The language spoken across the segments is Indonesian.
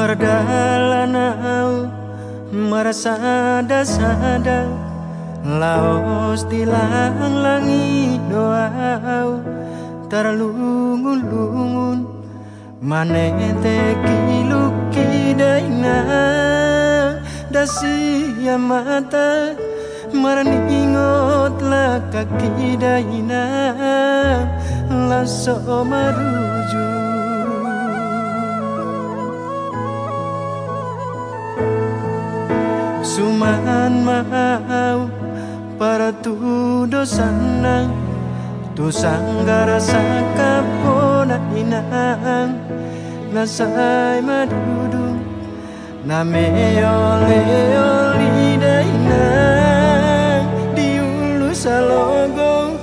Merdalanau Merasada-sada Laos dilang-langi doau Terlungun-lungun Manete kiluki daina Dasi mata Maraningot la kaki daina Laso maruju Suman mau para tu dosana Tu sanggara sakapona inang. Nasay madudu Na meole oli daina Diulu salogo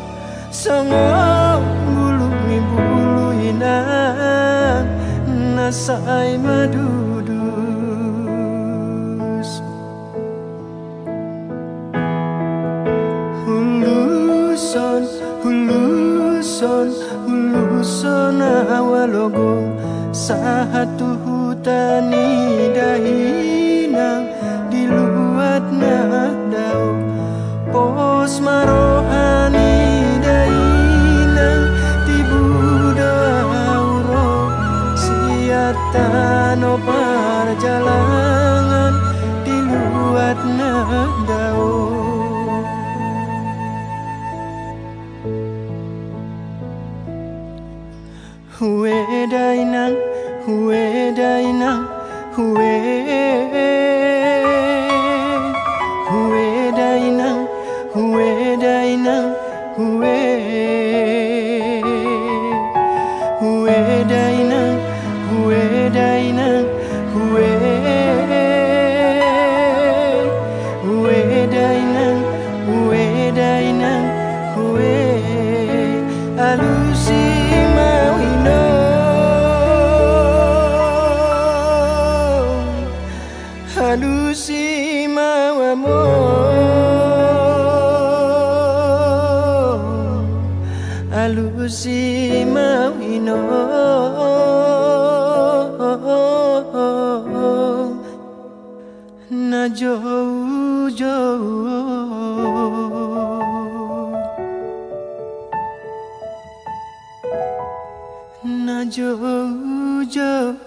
Songo bulu mi bulu inang. Nasay madudu huluson huluson awalogo satu hutani dahinang diluat nadau pos marohani dahinang tibuda auro siatano perjalanan diluat Hue dainang, hue dainang, hue Hue Alusi mawamo Alusi mawino. Na jauh jauh Na jauh jauh